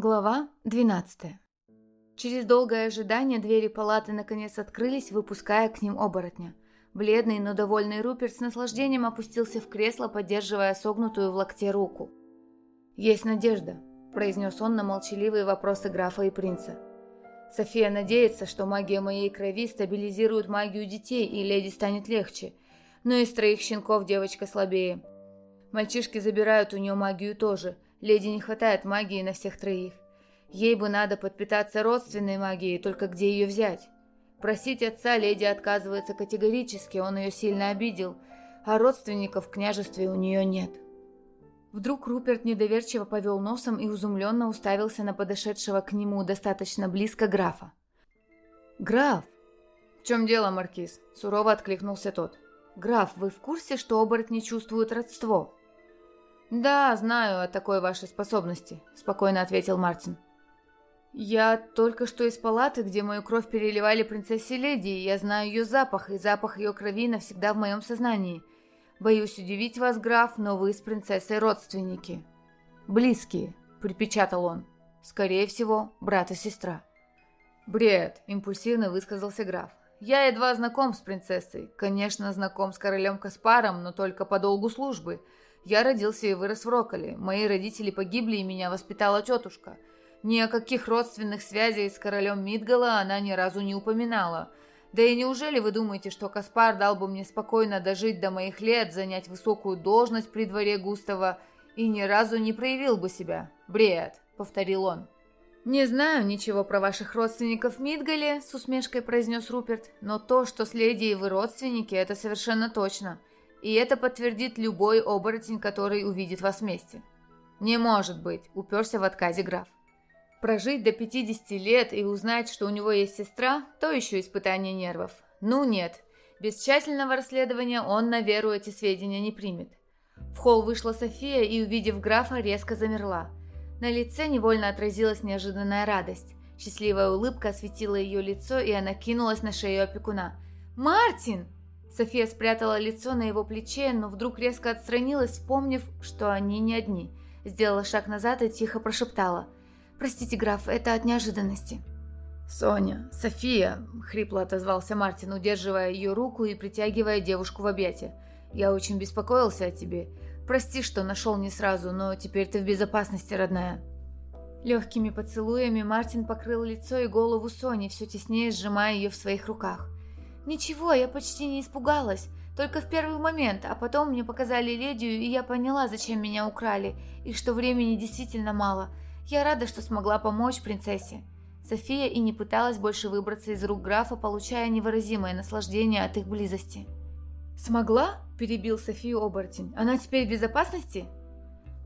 Глава 12 Через долгое ожидание двери палаты наконец открылись, выпуская к ним оборотня. Бледный, но довольный Руперт с наслаждением опустился в кресло, поддерживая согнутую в локте руку. «Есть надежда», – произнес он на молчаливые вопросы графа и принца. «София надеется, что магия моей крови стабилизирует магию детей, и леди станет легче. Но из троих щенков девочка слабее. Мальчишки забирают у нее магию тоже – Леди не хватает магии на всех троих. Ей бы надо подпитаться родственной магией, только где ее взять? Просить отца леди отказывается категорически, он ее сильно обидел, а родственников в княжестве у нее нет. Вдруг Руперт недоверчиво повел носом и изумленно уставился на подошедшего к нему достаточно близко графа. «Граф!» «В чем дело, Маркиз?» – сурово откликнулся тот. «Граф, вы в курсе, что оборотни чувствуют родство?» «Да, знаю о такой вашей способности», – спокойно ответил Мартин. «Я только что из палаты, где мою кровь переливали принцессе Леди, и я знаю ее запах, и запах ее крови навсегда в моем сознании. Боюсь удивить вас, граф, но вы с принцессой родственники». «Близкие», – припечатал он. «Скорее всего, брат и сестра». «Бред», – импульсивно высказался граф. «Я едва знаком с принцессой. Конечно, знаком с королем Каспаром, но только по долгу службы». Я родился и вырос в Роколе. Мои родители погибли, и меня воспитала тетушка. Ни о каких родственных связях с королем Мидгала она ни разу не упоминала. Да и неужели вы думаете, что Каспар дал бы мне спокойно дожить до моих лет, занять высокую должность при дворе Густава и ни разу не проявил бы себя? Бред, повторил он. «Не знаю ничего про ваших родственников в Мидгале», — с усмешкой произнес Руперт, «но то, что с леди и вы родственники, это совершенно точно. И это подтвердит любой оборотень, который увидит вас вместе. Не может быть, уперся в отказе граф. Прожить до 50 лет и узнать, что у него есть сестра, то еще испытание нервов. Ну нет, без тщательного расследования он на веру эти сведения не примет. В холл вышла София и, увидев графа, резко замерла. На лице невольно отразилась неожиданная радость. Счастливая улыбка осветила ее лицо, и она кинулась на шею опекуна. «Мартин!» София спрятала лицо на его плече, но вдруг резко отстранилась, вспомнив, что они не одни. Сделала шаг назад и тихо прошептала. «Простите, граф, это от неожиданности». «Соня, София!» – хрипло отозвался Мартин, удерживая ее руку и притягивая девушку в объятия. «Я очень беспокоился о тебе. Прости, что нашел не сразу, но теперь ты в безопасности, родная». Легкими поцелуями Мартин покрыл лицо и голову Сони, все теснее сжимая ее в своих руках. «Ничего, я почти не испугалась. Только в первый момент, а потом мне показали ледию, и я поняла, зачем меня украли, и что времени действительно мало. Я рада, что смогла помочь принцессе». София и не пыталась больше выбраться из рук графа, получая невыразимое наслаждение от их близости. «Смогла?» – перебил Софию оборотень. «Она теперь в безопасности?»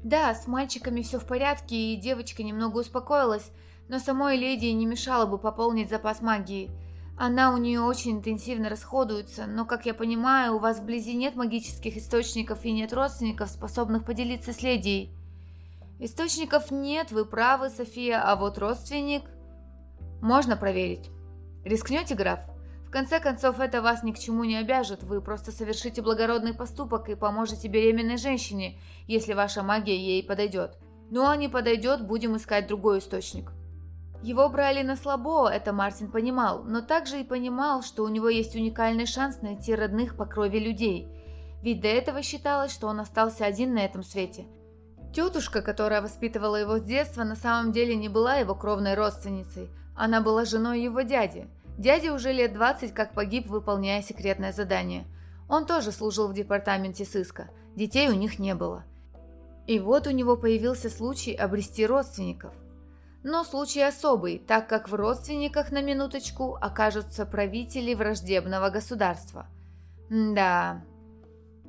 «Да, с мальчиками все в порядке, и девочка немного успокоилась, но самой леди не мешало бы пополнить запас магии. Она у нее очень интенсивно расходуется, но, как я понимаю, у вас вблизи нет магических источников и нет родственников, способных поделиться с ледией. Источников нет, вы правы, София, а вот родственник... Можно проверить. Рискнете, граф? В конце концов, это вас ни к чему не обяжет, вы просто совершите благородный поступок и поможете беременной женщине, если ваша магия ей подойдет. Ну а не подойдет, будем искать другой источник. Его брали на слабо, это Мартин понимал, но также и понимал, что у него есть уникальный шанс найти родных по крови людей. Ведь до этого считалось, что он остался один на этом свете. Тетушка, которая воспитывала его с детства, на самом деле не была его кровной родственницей. Она была женой его дяди. Дядя уже лет 20 как погиб, выполняя секретное задание. Он тоже служил в департаменте сыска. Детей у них не было. И вот у него появился случай обрести родственников. Но случай особый, так как в родственниках на минуточку окажутся правители враждебного государства. да.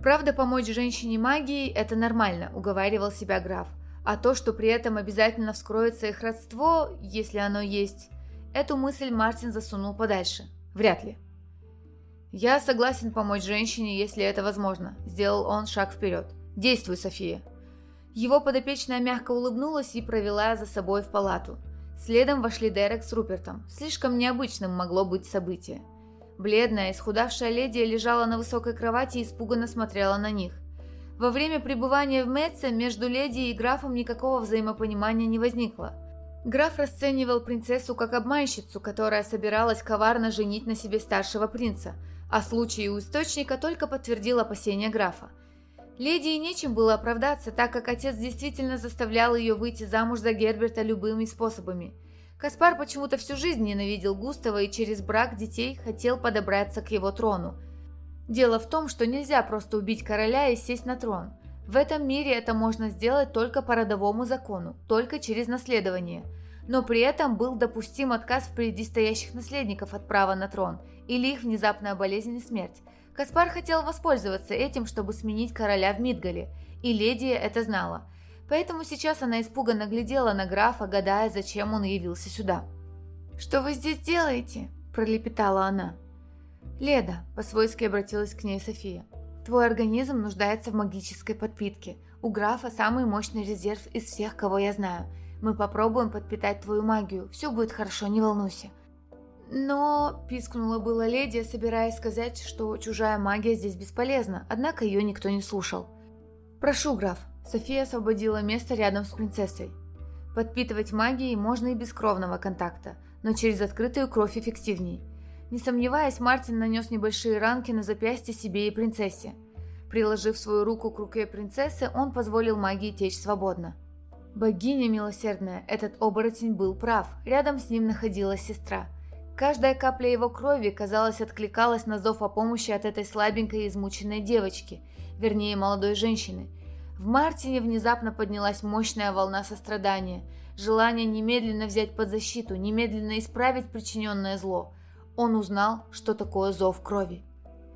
Правда, помочь женщине магией – это нормально, уговаривал себя граф. А то, что при этом обязательно вскроется их родство, если оно есть, эту мысль Мартин засунул подальше. Вряд ли. «Я согласен помочь женщине, если это возможно», – сделал он шаг вперед. «Действуй, София». Его подопечная мягко улыбнулась и провела за собой в палату. Следом вошли Дерек с Рупертом. Слишком необычным могло быть событие. Бледная, исхудавшая леди лежала на высокой кровати и испуганно смотрела на них. Во время пребывания в Мэтце между леди и графом никакого взаимопонимания не возникло. Граф расценивал принцессу как обманщицу, которая собиралась коварно женить на себе старшего принца, а случай у источника только подтвердил опасения графа. Леди и нечем было оправдаться, так как отец действительно заставлял ее выйти замуж за Герберта любыми способами. Каспар почему-то всю жизнь ненавидел Густава и через брак детей хотел подобраться к его трону. Дело в том, что нельзя просто убить короля и сесть на трон – в этом мире это можно сделать только по родовому закону, только через наследование. Но при этом был допустим отказ впереди стоящих наследников от права на трон или их внезапная болезнь и смерть. Каспар хотел воспользоваться этим, чтобы сменить короля в Мидгале, и Ледия это знала. Поэтому сейчас она испуганно глядела на графа, гадая, зачем он явился сюда. «Что вы здесь делаете?» – пролепетала она. «Леда», – по-свойски обратилась к ней София, Твой организм нуждается в магической подпитке. У графа самый мощный резерв из всех, кого я знаю. Мы попробуем подпитать твою магию. Все будет хорошо, не волнуйся. Но, пискнула была леди, собираясь сказать, что чужая магия здесь бесполезна, однако ее никто не слушал. «Прошу, граф», София освободила место рядом с принцессой. Подпитывать магией можно и без кровного контакта, но через открытую кровь эффективнее. Не сомневаясь, Мартин нанес небольшие ранки на запястье себе и принцессе. Приложив свою руку к руке принцессы, он позволил магии течь свободно. Богиня милосердная, этот оборотень был прав, рядом с ним находилась сестра. Каждая капля его крови, казалось, откликалась на зов о помощи от этой слабенькой измученной девочки, вернее, молодой женщины. В Мартине внезапно поднялась мощная волна сострадания, желание немедленно взять под защиту, немедленно исправить причиненное зло – он узнал, что такое зов крови.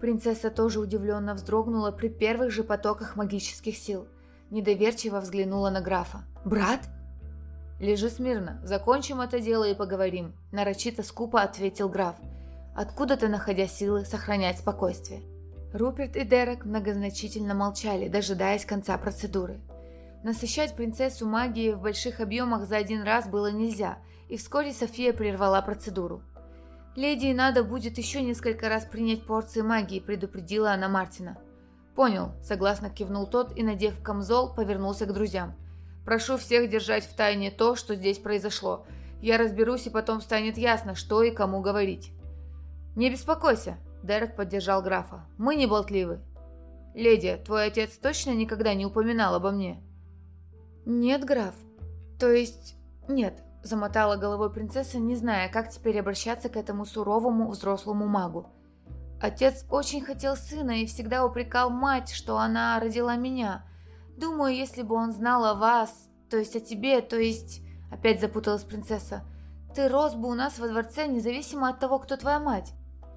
Принцесса тоже удивленно вздрогнула при первых же потоках магических сил. Недоверчиво взглянула на графа. «Брат?» «Лежи смирно, закончим это дело и поговорим», – нарочито скупо ответил граф. «Откуда-то находя силы сохранять спокойствие?» Руперт и Дерек многозначительно молчали, дожидаясь конца процедуры. Насыщать принцессу магией в больших объемах за один раз было нельзя, и вскоре София прервала процедуру. «Леди надо будет еще несколько раз принять порции магии», – предупредила она Мартина. «Понял», – согласно кивнул тот и, надев камзол, повернулся к друзьям. «Прошу всех держать в тайне то, что здесь произошло. Я разберусь, и потом станет ясно, что и кому говорить». «Не беспокойся», – Дерек поддержал графа. «Мы не болтливы». «Леди, твой отец точно никогда не упоминал обо мне?» «Нет, граф. То есть... Нет, Замотала головой принцесса, не зная, как теперь обращаться к этому суровому взрослому магу. Отец очень хотел сына и всегда упрекал мать, что она родила меня. Думаю, если бы он знал о вас, то есть о тебе, то есть... Опять запуталась принцесса. Ты рос бы у нас во дворце, независимо от того, кто твоя мать.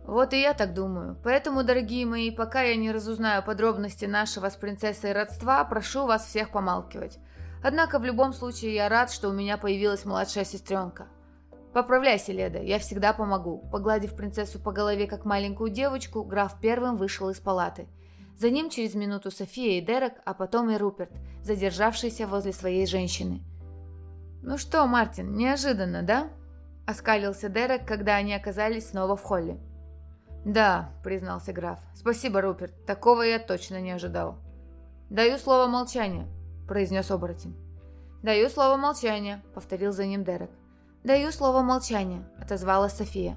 Вот и я так думаю. Поэтому, дорогие мои, пока я не разузнаю подробности нашего с принцессой родства, прошу вас всех помалкивать. Однако в любом случае я рад, что у меня появилась младшая сестренка. «Поправляйся, Леда, я всегда помогу». Погладив принцессу по голове, как маленькую девочку, граф первым вышел из палаты. За ним через минуту София и Дерек, а потом и Руперт, задержавшийся возле своей женщины. «Ну что, Мартин, неожиданно, да?» – оскалился Дерек, когда они оказались снова в холле. «Да», – признался граф. «Спасибо, Руперт, такого я точно не ожидал». «Даю слово молчания», произнес оборотень. «Даю слово молчания», — повторил за ним Дерек. «Даю слово молчания», — отозвалась София.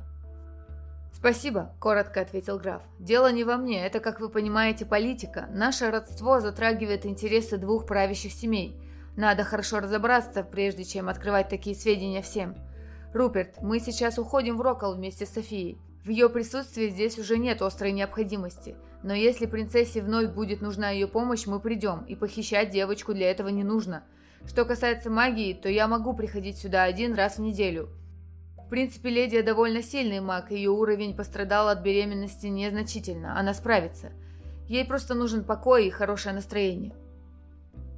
«Спасибо», — коротко ответил граф. «Дело не во мне, это, как вы понимаете, политика. Наше родство затрагивает интересы двух правящих семей. Надо хорошо разобраться, прежде чем открывать такие сведения всем. Руперт, мы сейчас уходим в Рокол вместе с Софией. В ее присутствии здесь уже нет острой необходимости. Но если принцессе вновь будет нужна ее помощь, мы придем, и похищать девочку для этого не нужно. Что касается магии, то я могу приходить сюда один раз в неделю. Принципе, леди довольно сильный маг, ее уровень пострадал от беременности незначительно, она справится. Ей просто нужен покой и хорошее настроение.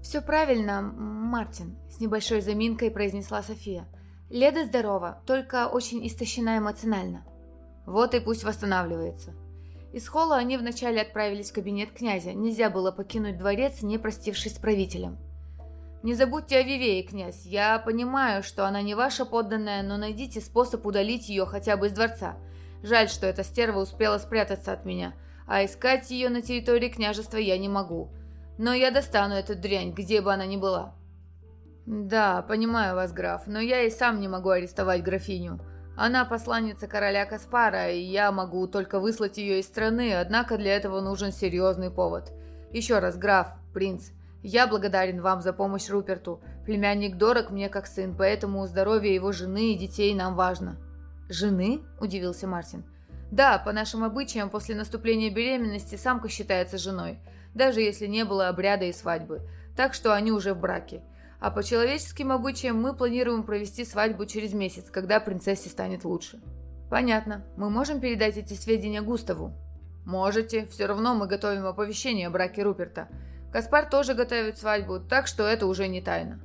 «Все правильно, Мартин», – с небольшой заминкой произнесла София. «Леда здорова, только очень истощена эмоционально». Вот и пусть восстанавливается. Из холла они вначале отправились в кабинет князя. Нельзя было покинуть дворец, не простившись с правителем. «Не забудьте о Вивее, князь. Я понимаю, что она не ваша подданная, но найдите способ удалить ее хотя бы из дворца. Жаль, что эта стерва успела спрятаться от меня, а искать ее на территории княжества я не могу. Но я достану эту дрянь, где бы она ни была». «Да, понимаю вас, граф, но я и сам не могу арестовать графиню. Она посланница короля Каспара, и я могу только выслать ее из страны, однако для этого нужен серьезный повод. Еще раз, граф, принц, я благодарен вам за помощь Руперту. Племянник дорог мне как сын, поэтому здоровье его жены и детей нам важно». «Жены?» – удивился Мартин. «Да, по нашим обычаям, после наступления беременности самка считается женой, даже если не было обряда и свадьбы, так что они уже в браке. А по человеческим обычаям мы планируем провести свадьбу через месяц, когда принцессе станет лучше. Понятно. Мы можем передать эти сведения Густаву? Можете. Все равно мы готовим оповещение о браке Руперта. Каспар тоже готовит свадьбу, так что это уже не тайна.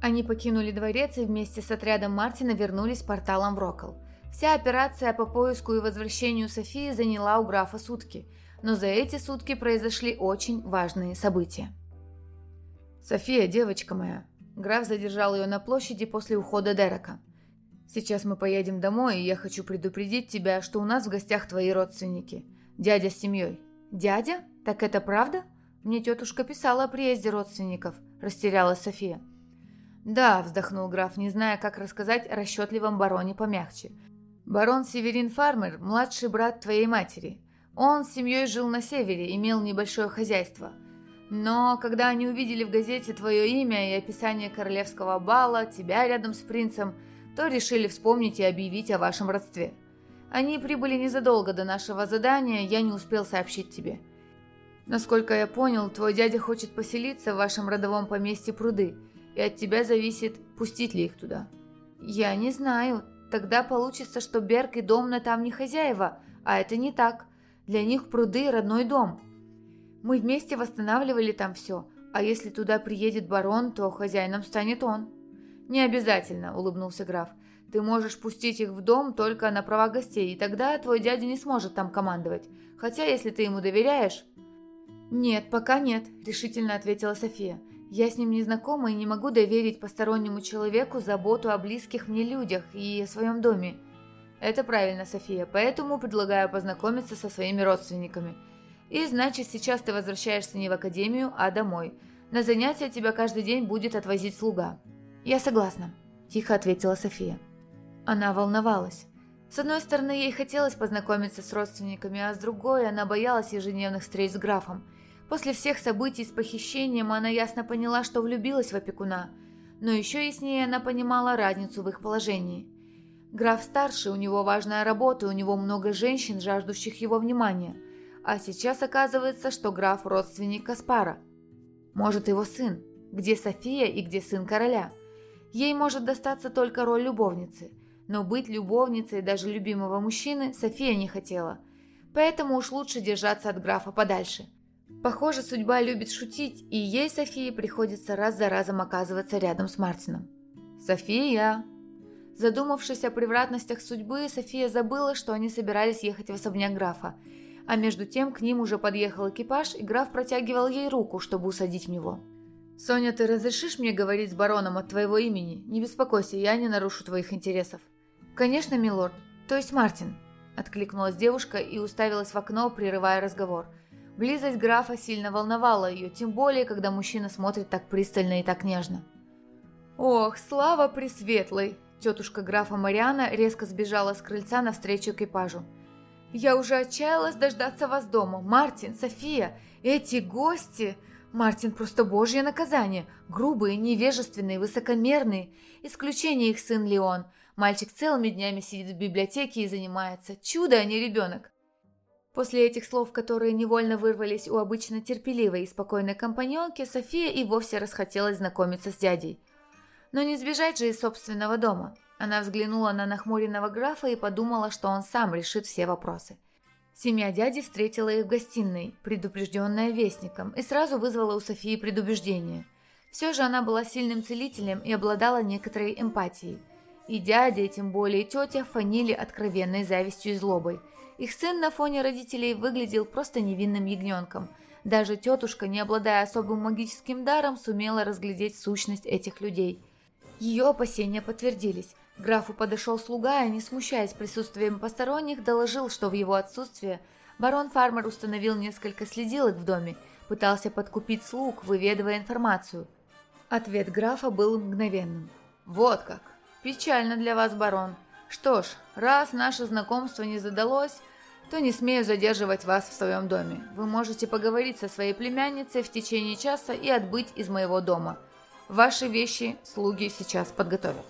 Они покинули дворец и вместе с отрядом Мартина вернулись порталом в Рокол. Вся операция по поиску и возвращению Софии заняла у графа сутки, но за эти сутки произошли очень важные события. «София, девочка моя», Граф задержал ее на площади после ухода Дерека. «Сейчас мы поедем домой, и я хочу предупредить тебя, что у нас в гостях твои родственники. Дядя с семьей». «Дядя? Так это правда? Мне тетушка писала о приезде родственников», – растерялась София. «Да», – вздохнул граф, не зная, как рассказать о расчетливом бароне помягче. «Барон Северин Фармер – младший брат твоей матери. Он с семьей жил на севере, имел небольшое хозяйство. Но когда они увидели в газете твое имя и описание королевского бала, тебя рядом с принцем, то решили вспомнить и объявить о вашем родстве. Они прибыли незадолго до нашего задания, я не успел сообщить тебе. Насколько я понял, твой дядя хочет поселиться в вашем родовом поместье пруды, и от тебя зависит, пустить ли их туда. Я не знаю. Тогда получится, что Берг и Домна там не хозяева, а это не так. Для них пруды – родной дом. Мы вместе восстанавливали там все, а если туда приедет барон, то хозяином станет он». «Не обязательно», — улыбнулся граф. «Ты можешь пустить их в дом только на права гостей, и тогда твой дядя не сможет там командовать. Хотя, если ты ему доверяешь...» «Нет, пока нет», — решительно ответила София. «Я с ним не знакома и не могу доверить постороннему человеку заботу о близких мне людях и о своем доме». «Это правильно, София, поэтому предлагаю познакомиться со своими родственниками. И значит, сейчас ты возвращаешься не в академию, а домой. На занятия тебя каждый день будет отвозить слуга». «Я согласна», – тихо ответила София. Она волновалась. С одной стороны, ей хотелось познакомиться с родственниками, а с другой, она боялась ежедневных встреч с графом. После всех событий с похищением она ясно поняла, что влюбилась в опекуна, но еще яснее она понимала разницу в их положении. Граф старше, у него важная работа, у него много женщин, жаждущих его внимания – а сейчас оказывается, что граф родственник Каспара. Может, его сын. Где София и где сын короля? Ей может достаться только роль любовницы. Но быть любовницей даже любимого мужчины София не хотела. Поэтому уж лучше держаться от графа подальше. Похоже, судьба любит шутить, и ей, Софии, приходится раз за разом оказываться рядом с Мартином. «София!» Задумавшись о превратностях судьбы, София забыла, что они собирались ехать в особняк графа – а между тем к ним уже подъехал экипаж, и граф протягивал ей руку, чтобы усадить в него. «Соня, ты разрешишь мне говорить с бароном от твоего имени? Не беспокойся, я не нарушу твоих интересов». «Конечно, милорд. То есть Мартин», – откликнулась девушка и уставилась в окно, прерывая разговор. Близость графа сильно волновала ее, тем более, когда мужчина смотрит так пристально и так нежно. «Ох, слава пресветлой!» Тетушка графа Мариана резко сбежала с крыльца навстречу экипажу. Я уже отчаялась дождаться вас дома. Мартин, София, эти гости... Мартин просто божье наказание. Грубые, невежественные, высокомерные. Исключение их сын Леон. Мальчик целыми днями сидит в библиотеке и занимается. Чудо, а не ребенок. После этих слов, которые невольно вырвались у обычно терпеливой и спокойной компаньонки, София и вовсе расхотелось знакомиться с дядей. Но не сбежать же из собственного дома. Она взглянула на нахмуренного графа и подумала, что он сам решит все вопросы. Семья дяди встретила их в гостиной, предупрежденная вестником, и сразу вызвала у Софии предубеждение. Все же она была сильным целителем и обладала некоторой эмпатией. И дядя, и тем более тетя фанили откровенной завистью и злобой. Их сын на фоне родителей выглядел просто невинным ягненком. Даже тетушка, не обладая особым магическим даром, сумела разглядеть сущность этих людей. Ее опасения подтвердились. Графу подошел слуга и, не смущаясь присутствием посторонних, доложил, что в его отсутствие барон Фармер установил несколько следилок в доме, пытался подкупить слуг, выведывая информацию. Ответ графа был мгновенным. «Вот как! Печально для вас, барон. Что ж, раз наше знакомство не задалось, то не смею задерживать вас в своем доме. Вы можете поговорить со своей племянницей в течение часа и отбыть из моего дома. Ваши вещи слуги сейчас подготовят».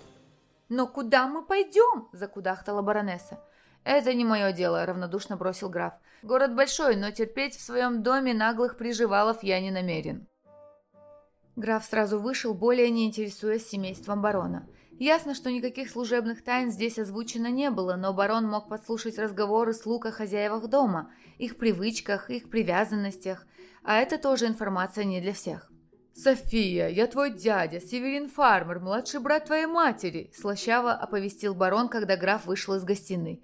«Но куда мы пойдем?» – закудахтала баронесса. «Это не мое дело», – равнодушно бросил граф. «Город большой, но терпеть в своем доме наглых приживалов я не намерен». Граф сразу вышел, более не интересуясь семейством барона. Ясно, что никаких служебных тайн здесь озвучено не было, но барон мог подслушать разговоры слуг о хозяевах дома, их привычках, их привязанностях, а это тоже информация не для всех. «София, я твой дядя, Северин Фармер, младший брат твоей матери», слащаво оповестил барон, когда граф вышел из гостиной.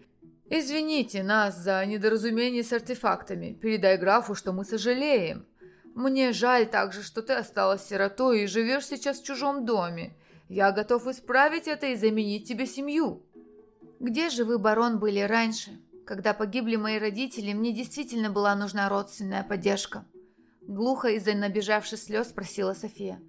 «Извините нас за недоразумение с артефактами. Передай графу, что мы сожалеем. Мне жаль также, что ты осталась сиротой и живешь сейчас в чужом доме. Я готов исправить это и заменить тебе семью». «Где же вы, барон, были раньше? Когда погибли мои родители, мне действительно была нужна родственная поддержка». Глухо из-за набежавших слез спросила София.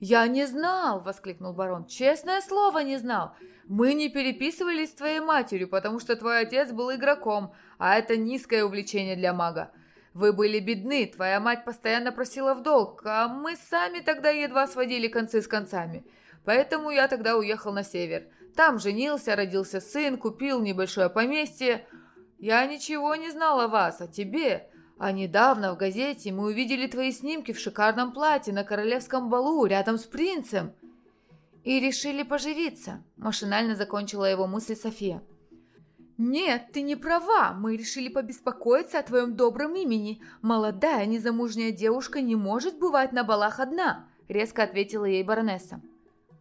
«Я не знал!» – воскликнул барон. «Честное слово, не знал! Мы не переписывались с твоей матерью, потому что твой отец был игроком, а это низкое увлечение для мага. Вы были бедны, твоя мать постоянно просила в долг, а мы сами тогда едва сводили концы с концами. Поэтому я тогда уехал на север. Там женился, родился сын, купил небольшое поместье. Я ничего не знал о вас, о тебе. А недавно в газете мы увидели твои снимки в шикарном платье на королевском балу рядом с принцем. И решили поживиться, машинально закончила его мысль София. «Нет, ты не права. Мы решили побеспокоиться о твоем добром имени. Молодая, незамужняя девушка не может бывать на балах одна», — резко ответила ей баронесса.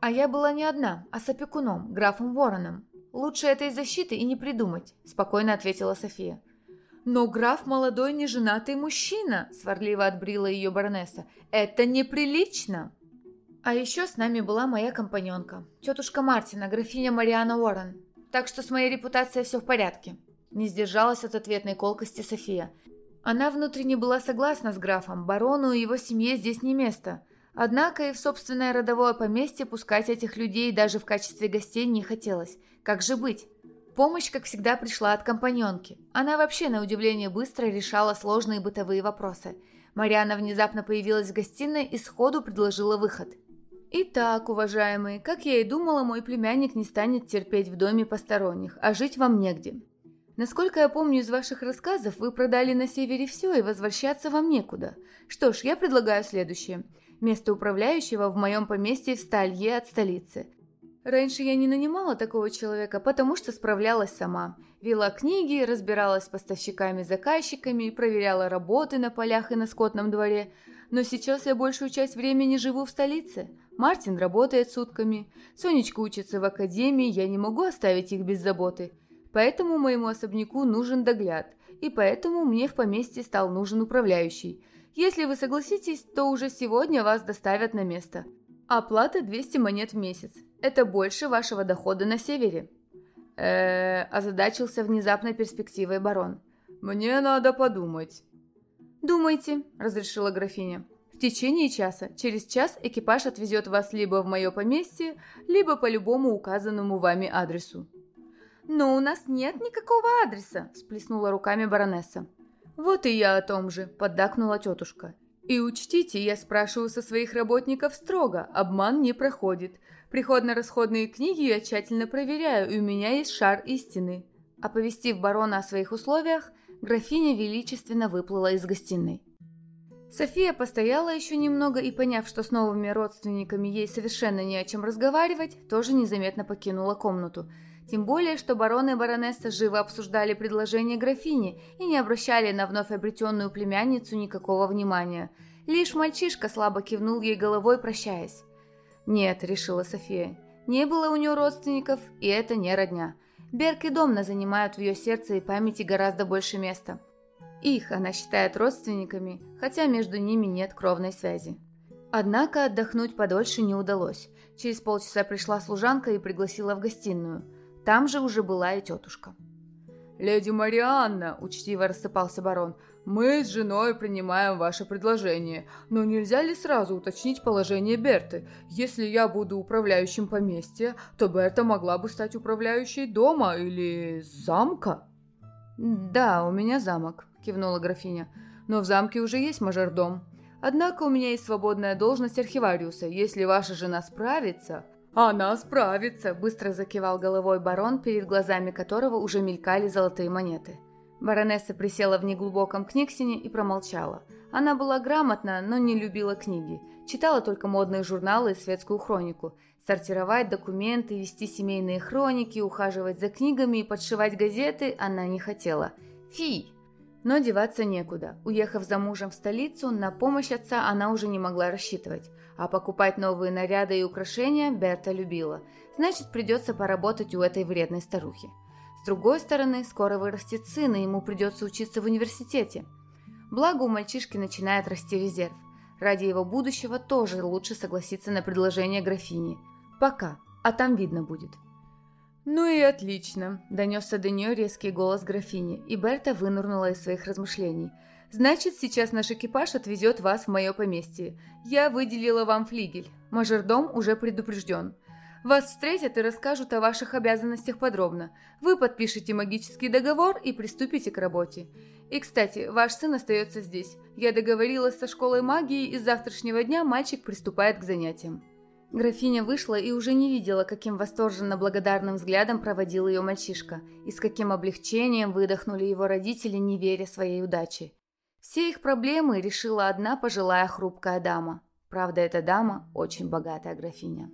«А я была не одна, а с опекуном, графом Вороном. Лучше этой защиты и не придумать», — спокойно ответила София. «Но граф молодой неженатый мужчина», — сварливо отбрила ее баронесса. «Это неприлично!» А еще с нами была моя компаньонка, тетушка Мартина, графиня Мариана Уоррен. Так что с моей репутацией все в порядке. Не сдержалась от ответной колкости София. Она внутренне была согласна с графом, барону и его семье здесь не место. Однако и в собственное родовое поместье пускать этих людей даже в качестве гостей не хотелось. Как же быть? Помощь, как всегда, пришла от компаньонки. Она вообще, на удивление, быстро решала сложные бытовые вопросы. Мариана внезапно появилась в гостиной и сходу предложила выход – Итак, уважаемые, как я и думала, мой племянник не станет терпеть в доме посторонних, а жить вам негде. Насколько я помню из ваших рассказов, вы продали на севере все и возвращаться вам некуда. Что ж, я предлагаю следующее. Место управляющего в моем поместье в Сталье от столицы. Раньше я не нанимала такого человека, потому что справлялась сама. Вела книги, разбиралась с поставщиками-заказчиками, проверяла работы на полях и на скотном дворе. Но сейчас я большую часть времени живу в столице – Мартин работает сутками, Сонечка учится в академии, я не могу оставить их без заботы. Поэтому моему особняку нужен догляд, и поэтому мне в поместье стал нужен управляющий. Если вы согласитесь, то уже сегодня вас доставят на место. Оплата 200 монет в месяц. Это больше вашего дохода на севере. э озадачился внезапной перспективой барон. «Мне надо подумать». «Думайте», — разрешила графиня. В течение часа. Через час экипаж отвезет вас либо в мое поместье, либо по любому указанному вами адресу». «Но у нас нет никакого адреса», – всплеснула руками баронесса. «Вот и я о том же», – поддакнула тетушка. «И учтите, я спрашиваю со своих работников строго, обман не проходит. Приходно-расходные книги я тщательно проверяю, и у меня есть шар истины». Оповестив барона о своих условиях, графиня величественно выплыла из гостиной. София постояла еще немного и, поняв, что с новыми родственниками ей совершенно не о чем разговаривать, тоже незаметно покинула комнату. Тем более, что барон и баронесса живо обсуждали предложение графини и не обращали на вновь обретенную племянницу никакого внимания. Лишь мальчишка слабо кивнул ей головой, прощаясь. «Нет», — решила София, — «не было у нее родственников, и это не родня. Берг и Домна занимают в ее сердце и памяти гораздо больше места». Их она считает родственниками, хотя между ними нет кровной связи. Однако отдохнуть подольше не удалось. Через полчаса пришла служанка и пригласила в гостиную. Там же уже была и тетушка. «Леди Марианна», — учтиво рассыпался барон, — «мы с женой принимаем ваше предложение, но нельзя ли сразу уточнить положение Берты? Если я буду управляющим поместья, то Берта могла бы стать управляющей дома или замка?» «Да, у меня замок», — кивнула графиня, — «но в замке уже есть мажордом. Однако у меня есть свободная должность архивариуса. Если ваша жена справится...» «Она справится», — быстро закивал головой барон, перед глазами которого уже мелькали золотые монеты. Баронесса присела в неглубоком книгсине и промолчала. Она была грамотна, но не любила книги. Читала только модные журналы и светскую хронику. Сортировать документы, вести семейные хроники, ухаживать за книгами и подшивать газеты она не хотела. Фи! Но деваться некуда. Уехав за мужем в столицу, на помощь отца она уже не могла рассчитывать. А покупать новые наряды и украшения Берта любила. Значит, придется поработать у этой вредной старухи. С другой стороны, скоро вырастет сын, и ему придется учиться в университете. Благо, у мальчишки начинает расти резерв. Ради его будущего тоже лучше согласиться на предложение графини. Пока, а там видно будет. «Ну и отлично», – донесся до нее резкий голос графини, и Берта вынырнула из своих размышлений – Значит, сейчас наш экипаж отвезет вас в мое поместье. Я выделила вам флигель. Мажордом уже предупрежден. Вас встретят и расскажут о ваших обязанностях подробно. Вы подпишете магический договор и приступите к работе. И, кстати, ваш сын остается здесь. Я договорилась со школой магии, и с завтрашнего дня мальчик приступает к занятиям. Графиня вышла и уже не видела, каким восторженно благодарным взглядом проводил ее мальчишка, и с каким облегчением выдохнули его родители, не веря своей удаче. Все их проблемы решила одна пожилая хрупкая дама. Правда, эта дама очень богатая графиня.